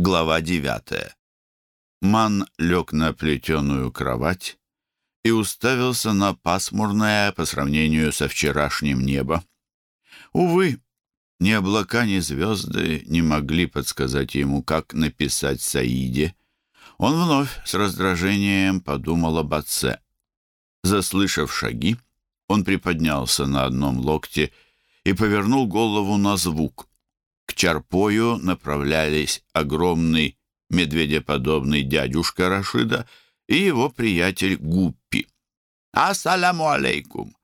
Глава девятая. Ман лег на плетеную кровать и уставился на пасмурное по сравнению со вчерашним небо. Увы, ни облака, ни звезды не могли подсказать ему, как написать Саиде. Он вновь с раздражением подумал об отце. Заслышав шаги, он приподнялся на одном локте и повернул голову на звук. К Чарпою направлялись огромный медведеподобный дядюшка Рашида и его приятель Гуппи. «Ассаляму алейкум!»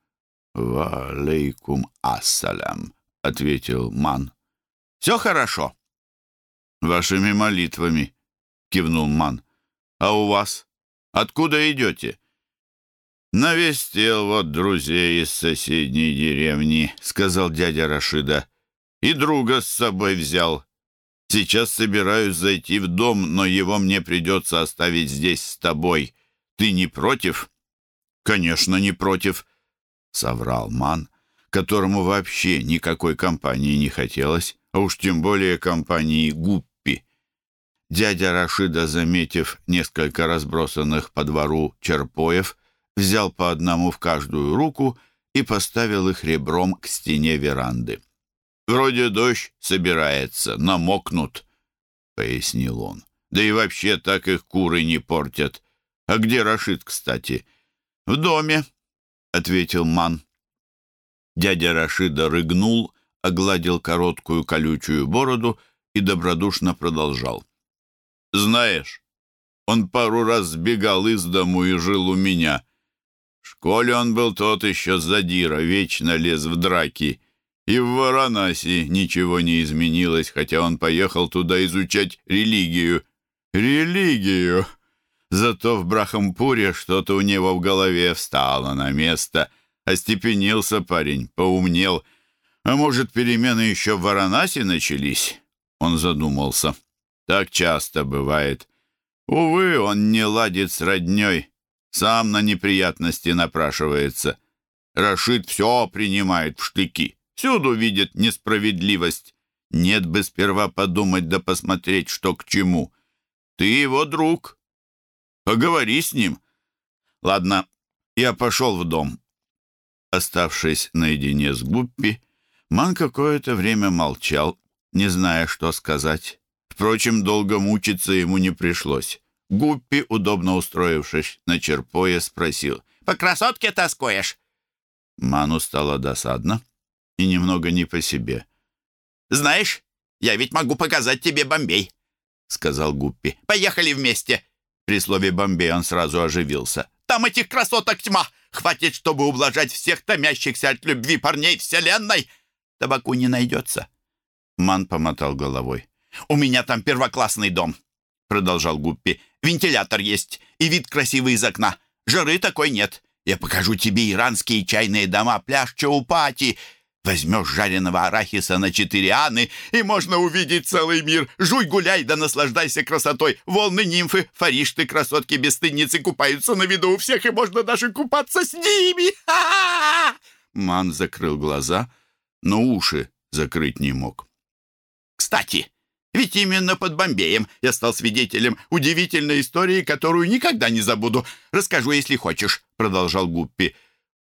«Ва алейкум ассалям!» — ответил Ман. «Все хорошо?» «Вашими молитвами», — кивнул Ман. «А у вас? Откуда идете?» «Навестил вот друзей из соседней деревни», — сказал дядя Рашида. «И друга с собой взял. Сейчас собираюсь зайти в дом, но его мне придется оставить здесь с тобой. Ты не против?» «Конечно, не против», — соврал Ман, которому вообще никакой компании не хотелось, а уж тем более компании Гуппи. Дядя Рашида, заметив несколько разбросанных по двору черпоев, взял по одному в каждую руку и поставил их ребром к стене веранды. «Вроде дождь собирается, намокнут», — пояснил он. «Да и вообще так их куры не портят. А где Рашид, кстати?» «В доме», — ответил Ман. Дядя Рашида рыгнул, огладил короткую колючую бороду и добродушно продолжал. «Знаешь, он пару раз сбегал из дому и жил у меня. В школе он был тот еще задира, вечно лез в драки. И в Варанаси ничего не изменилось, хотя он поехал туда изучать религию. Религию! Зато в Брахампуре что-то у него в голове встало на место. Остепенился парень, поумнел. А может, перемены еще в Варанаси начались? Он задумался. Так часто бывает. Увы, он не ладит с родней. Сам на неприятности напрашивается. Рашид все принимает в штыки. Всюду видит несправедливость. Нет бы сперва подумать да посмотреть, что к чему. Ты его друг. Поговори с ним. Ладно, я пошел в дом. Оставшись наедине с Гуппи, Ман какое-то время молчал, не зная, что сказать. Впрочем, долго мучиться ему не пришлось. Гуппи, удобно устроившись на черпое, спросил. «По красотке тоскуешь?» Ману стало досадно и немного не по себе. «Знаешь, я ведь могу показать тебе Бомбей», — сказал Гуппи. «Поехали вместе». При слове «Бомбей» он сразу оживился. «Там этих красоток тьма! Хватит, чтобы ублажать всех томящихся от любви парней вселенной! Табаку не найдется». Ман помотал головой. «У меня там первоклассный дом продолжал Гуппи. «Вентилятор есть, и вид красивый из окна. Жары такой нет. Я покажу тебе иранские чайные дома, пляж Чаупати. Возьмешь жареного арахиса на четыре аны, и можно увидеть целый мир. Жуй, гуляй, да наслаждайся красотой. Волны нимфы, фаришты, красотки, бесстыдницы купаются на виду у всех, и можно даже купаться с ними. Ха-ха-ха!» Ман закрыл глаза, но уши закрыть не мог. «Кстати, ведь именно под Бомбеем я стал свидетелем удивительной истории, которую никогда не забуду. Расскажу, если хочешь», — продолжал Гуппи.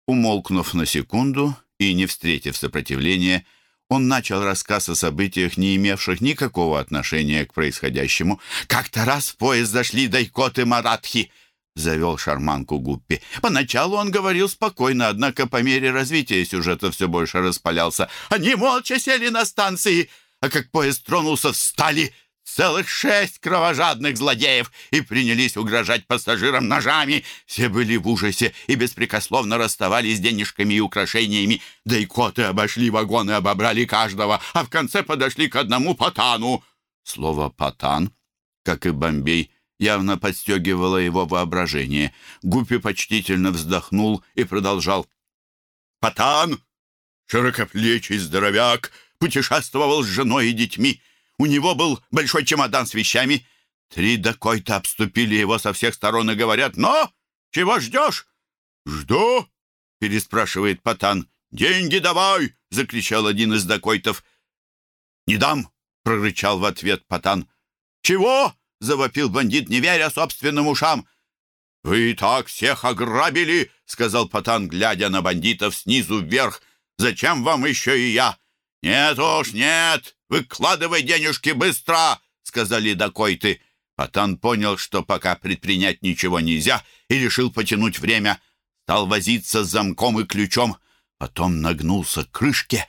Умолкнув на секунду и не встретив сопротивления, он начал рассказ о событиях, не имевших никакого отношения к происходящему. «Как-то раз в поезд зашли дайкоты Маратхи», — завел шарманку Гуппи. Поначалу он говорил спокойно, однако по мере развития сюжета все больше распалялся. «Они молча сели на станции» а как поезд тронулся, встали целых шесть кровожадных злодеев и принялись угрожать пассажирам ножами. Все были в ужасе и беспрекословно расставались с денежками и украшениями. Да и коты обошли вагоны, обобрали каждого, а в конце подошли к одному потану. Слово «потан», как и Бомбей, явно подстегивало его воображение. Гуппи почтительно вздохнул и продолжал. «Потан! Широкоплечий здоровяк!» путешествовал с женой и детьми. У него был большой чемодан с вещами. Три докойта обступили его со всех сторон и говорят, «Но! Чего ждешь?» «Жду!» — переспрашивает Патан. «Деньги давай!» — закричал один из докойтов. «Не дам!» — прорычал в ответ Патан. «Чего?» — завопил бандит, не веря собственным ушам. «Вы и так всех ограбили!» — сказал Потан, глядя на бандитов снизу вверх. «Зачем вам еще и я?» «Нет уж, нет! Выкладывай денежки быстро!» — сказали докойты. Потан понял, что пока предпринять ничего нельзя, и решил потянуть время. Стал возиться с замком и ключом. Потом нагнулся к крышке,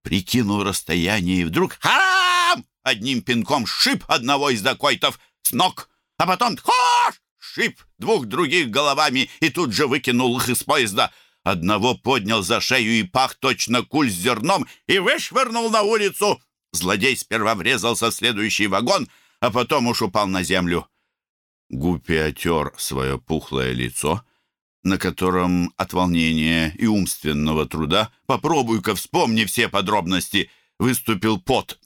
прикинул расстояние и вдруг «Харам!» Одним пинком шип одного из докойтов с ног, а потом «Хош!» шип двух других головами и тут же выкинул их из поезда. Одного поднял за шею и пах точно куль с зерном и вышвырнул на улицу. Злодей сперва врезался в следующий вагон, а потом уж упал на землю. Гуппи отер свое пухлое лицо, на котором от волнения и умственного труда, попробуй-ка вспомни все подробности, выступил пот.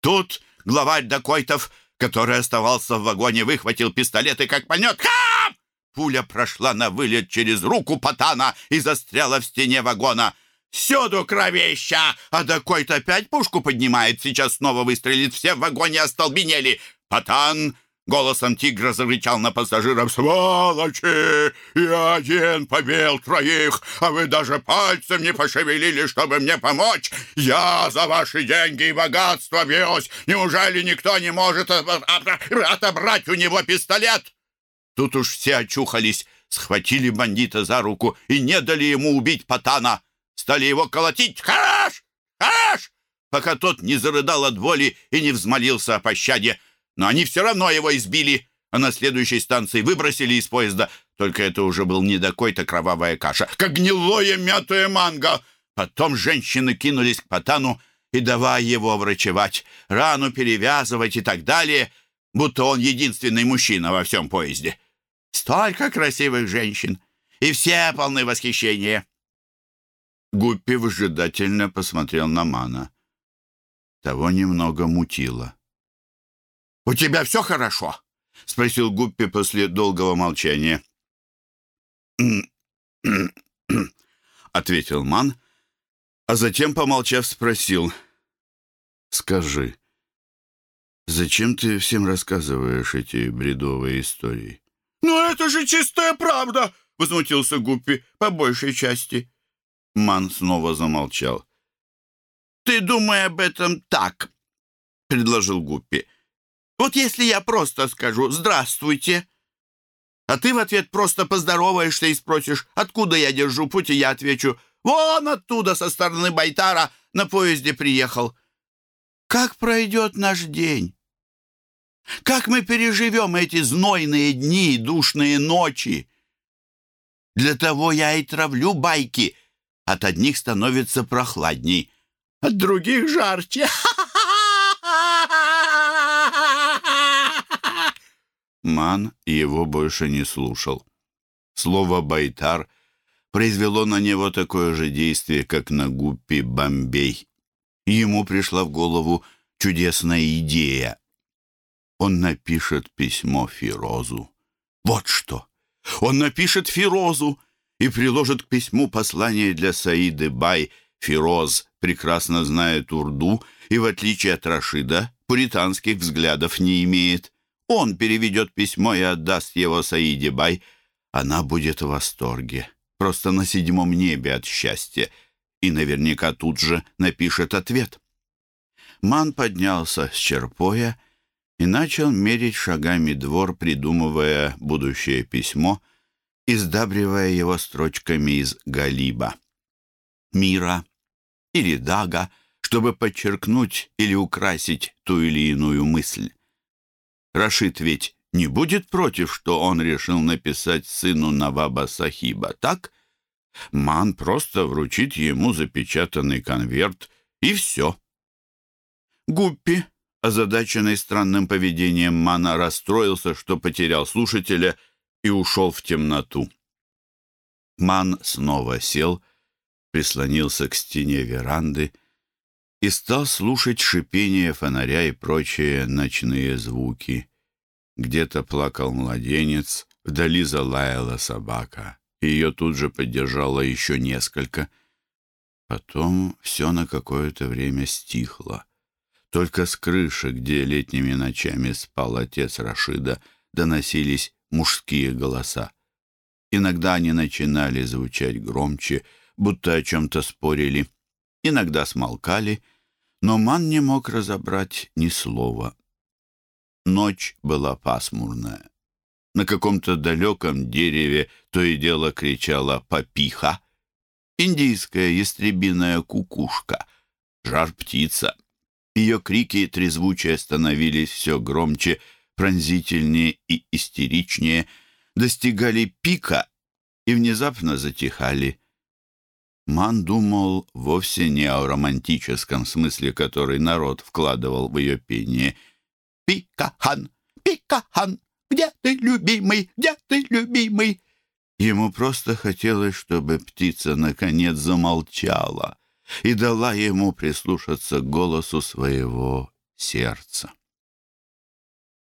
Тут главарь Дакойтов, который оставался в вагоне, выхватил пистолет и как пальнет. Ха! Пуля прошла на вылет через руку Потана и застряла в стене вагона. «Сюду, кровища!» А Дакойт опять пушку поднимает. Сейчас снова выстрелит. Все в вагоне остолбенели. Потан голосом тигра зарычал на пассажиров. «Сволочи! Я один побил троих, а вы даже пальцем не пошевелили, чтобы мне помочь! Я за ваши деньги и богатство бьюсь! Неужели никто не может отобрать у него пистолет?» Тут уж все очухались, схватили бандита за руку и не дали ему убить Потана. Стали его колотить. «Хорош! Хорош!» пока тот не зарыдал от боли и не взмолился о пощаде но они все равно его избили, а на следующей станции выбросили из поезда. Только это уже был не такой-то кровавая каша, как гнилое мятое манго. Потом женщины кинулись к Потану и давай его врачевать, рану перевязывать и так далее, будто он единственный мужчина во всем поезде. Столько красивых женщин, и все полны восхищения. Гуппи выжидательно посмотрел на Мана. Того немного мутило. «У тебя все хорошо?» — спросил Гуппи после долгого молчания. ответил Ман, а затем, помолчав, спросил. «Скажи, зачем ты всем рассказываешь эти бредовые истории?» «Ну это же чистая правда!» — возмутился Гуппи по большей части. Ман снова замолчал. «Ты думай об этом так», — предложил Гуппи. Вот если я просто скажу «здравствуйте», а ты в ответ просто поздороваешься и спросишь, откуда я держу путь, и я отвечу «Вон оттуда, со стороны Байтара, на поезде приехал». Как пройдет наш день? Как мы переживем эти знойные дни и душные ночи? Для того я и травлю байки. От одних становится прохладней, от других жарче. Ман его больше не слушал. Слово «байтар» произвело на него такое же действие, как на гуппи «Бомбей». Ему пришла в голову чудесная идея. Он напишет письмо Фирозу. Вот что! Он напишет Фирозу и приложит к письму послание для Саиды Бай. Фироз прекрасно знает урду и, в отличие от Рашида, пуританских взглядов не имеет. Он переведет письмо и отдаст его Саиде Бай. Она будет в восторге, просто на седьмом небе от счастья, и наверняка тут же напишет ответ. Ман поднялся с черпоя и начал мерить шагами двор, придумывая будущее письмо и его строчками из Галиба. Мира или Дага, чтобы подчеркнуть или украсить ту или иную мысль. Рашид ведь не будет против, что он решил написать сыну Наваба Сахиба, так? Ман просто вручит ему запечатанный конверт, и все. Гуппи, озадаченный странным поведением Мана, расстроился, что потерял слушателя и ушел в темноту. Ман снова сел, прислонился к стене веранды и стал слушать шипение фонаря и прочие ночные звуки. Где-то плакал младенец, вдали залаяла собака. Ее тут же поддержало еще несколько. Потом все на какое-то время стихло. Только с крыши, где летними ночами спал отец Рашида, доносились мужские голоса. Иногда они начинали звучать громче, будто о чем-то спорили. Иногда смолкали, но Ман не мог разобрать ни слова. Ночь была пасмурная. На каком-то далеком дереве то и дело кричала «Попиха!» Индийская ястребиная кукушка, жар-птица. Ее крики трезвучие становились все громче, пронзительнее и истеричнее, достигали пика и внезапно затихали. Ман думал вовсе не о романтическом смысле, который народ вкладывал в ее пение. «Пикахан! Пикахан! Где ты, любимый? Где ты, любимый?» Ему просто хотелось, чтобы птица наконец замолчала и дала ему прислушаться к голосу своего сердца.